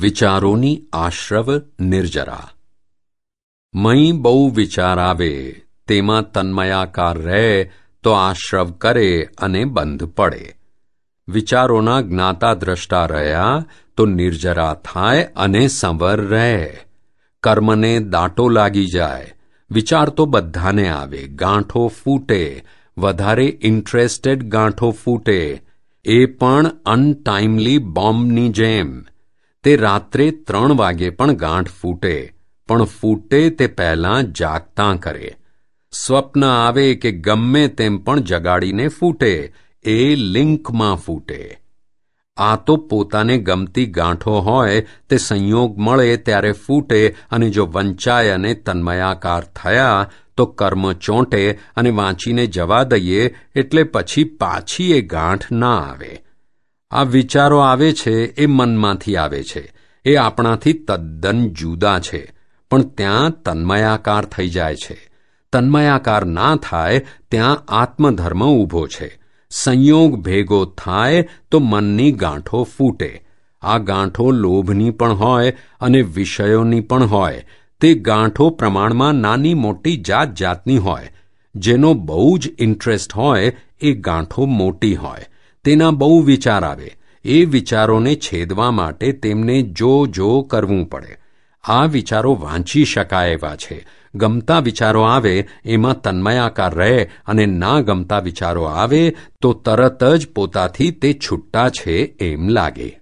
વિચારોની આશ્રવ નિર્જરા. મહી બહુ વિચાર આવે તેમાં તન્મયાકાર રહે, તો આશ્રવ કરે અને બંધ પડે. વિચારોના જ્ઞાતા દ્રષ્ટા રહ્યા, તો નિર્જરા થાય અને સંવર રહે. કર્મને દાંટો લાગી જાય. વિચાર તો બધાને આવે, ગાંઠો ફૂટે. વધારે ઇન્ટરેસ્ટેડ ગાંઠો ફૂટે. એ પણ અનટાઈમલી બોમ્બની જેમ. તે રાત્રે ત્રણ વાગે પણ ગાંઠ ફૂટે, પણ ફૂટે તે પહેલાં જાગતાં કરે. સ્વપ્ન આવે કે ગમે તેમ પણ જગાડીને ફૂટે, એ લિંકમાં ફૂટે. આ તો પોતાને ગમતી ગાંઠો હોય, તે સંયોગ મળે ત્યારે ફૂટે, અને જો વંચાય અને તન્મયાકાર થયા, તો કર્મ ચોંટે અને વાંચીને જવા દઈએ, એટલે પછી પાછી એ ગાંઠ ના આવે. આ વિચારો આવે છે એ મનમાંથી આવે છે. એ આપણાથી તદ્દન જુદા છે. પણ ત્યાં તન્મયાકાર થઈ જાય છે. તન્મયાકાર ના થાય ત્યાં આત્મધર્મ ઊભો છે. સંયોગ ભેગો થાય તો મનની ગાંઠો ફૂટે. આ ગાંઠો લોભની પણ હોય અને વિષયોની પણ હોય. તે ગાંઠો પ્રમાણમાં નાની મોટી જાત જાતની હોય. જેનો બહુ જ ઇન્ટરેસ્ટ હોય એ ગાંઠો મોટી હોય. તેના બહુ વિચાર આવે. એ વિચારોને છેદવા માટે તેમને જો જો કરવું પડે. આ વિચારો વાંચી શકાય એવા છે. ગમતા વિચારો આવે, એમાં તન્મયાકાર રહે અને ના ગમતા વિચારો આવે, તો તરત જ પોતાથી તે છૂટા છે એમ લાગે.